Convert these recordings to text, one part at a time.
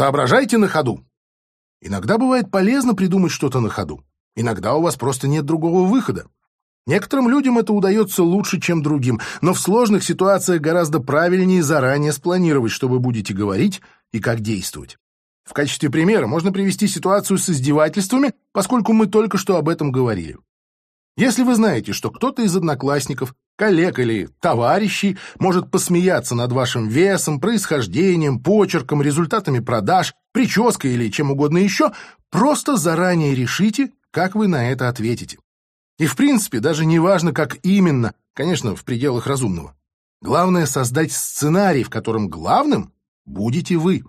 Соображайте на ходу. Иногда бывает полезно придумать что-то на ходу. Иногда у вас просто нет другого выхода. Некоторым людям это удается лучше, чем другим, но в сложных ситуациях гораздо правильнее заранее спланировать, что вы будете говорить и как действовать. В качестве примера можно привести ситуацию с издевательствами, поскольку мы только что об этом говорили. Если вы знаете, что кто-то из одноклассников, коллег или товарищей может посмеяться над вашим весом, происхождением, почерком, результатами продаж, прической или чем угодно еще, просто заранее решите, как вы на это ответите. И в принципе даже не важно, как именно, конечно, в пределах разумного. Главное создать сценарий, в котором главным будете вы.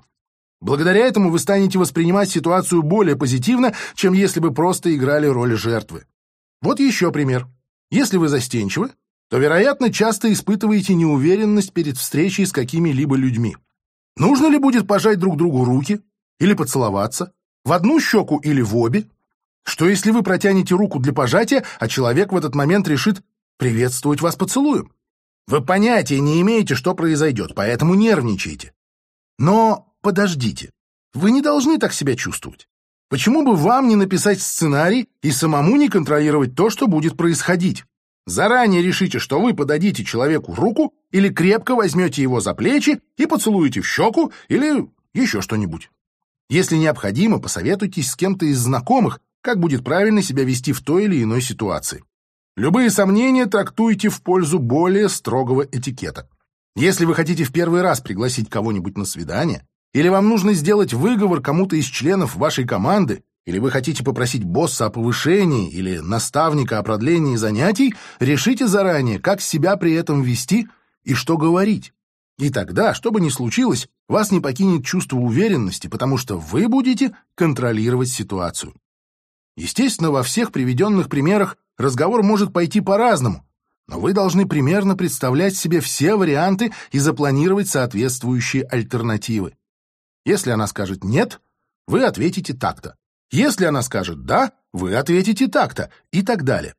Благодаря этому вы станете воспринимать ситуацию более позитивно, чем если бы просто играли роль жертвы. Вот еще пример. Если вы застенчивы, то, вероятно, часто испытываете неуверенность перед встречей с какими-либо людьми. Нужно ли будет пожать друг другу руки или поцеловаться? В одну щеку или в обе? Что если вы протянете руку для пожатия, а человек в этот момент решит приветствовать вас поцелуем? Вы понятия не имеете, что произойдет, поэтому нервничаете. Но подождите, вы не должны так себя чувствовать. Почему бы вам не написать сценарий и самому не контролировать то, что будет происходить? Заранее решите, что вы подадите человеку руку или крепко возьмете его за плечи и поцелуете в щеку или еще что-нибудь. Если необходимо, посоветуйтесь с кем-то из знакомых, как будет правильно себя вести в той или иной ситуации. Любые сомнения трактуйте в пользу более строгого этикета. Если вы хотите в первый раз пригласить кого-нибудь на свидание, или вам нужно сделать выговор кому-то из членов вашей команды, или вы хотите попросить босса о повышении или наставника о продлении занятий, решите заранее, как себя при этом вести и что говорить. И тогда, что бы ни случилось, вас не покинет чувство уверенности, потому что вы будете контролировать ситуацию. Естественно, во всех приведенных примерах разговор может пойти по-разному, но вы должны примерно представлять себе все варианты и запланировать соответствующие альтернативы. Если она скажет «нет», вы ответите так-то. Если она скажет «да», вы ответите так-то и так далее.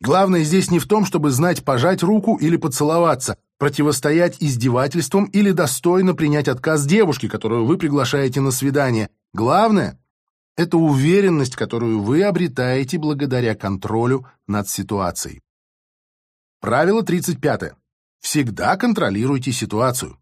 Главное здесь не в том, чтобы знать пожать руку или поцеловаться, противостоять издевательствам или достойно принять отказ девушки, которую вы приглашаете на свидание. Главное — это уверенность, которую вы обретаете благодаря контролю над ситуацией. Правило 35. Всегда контролируйте ситуацию.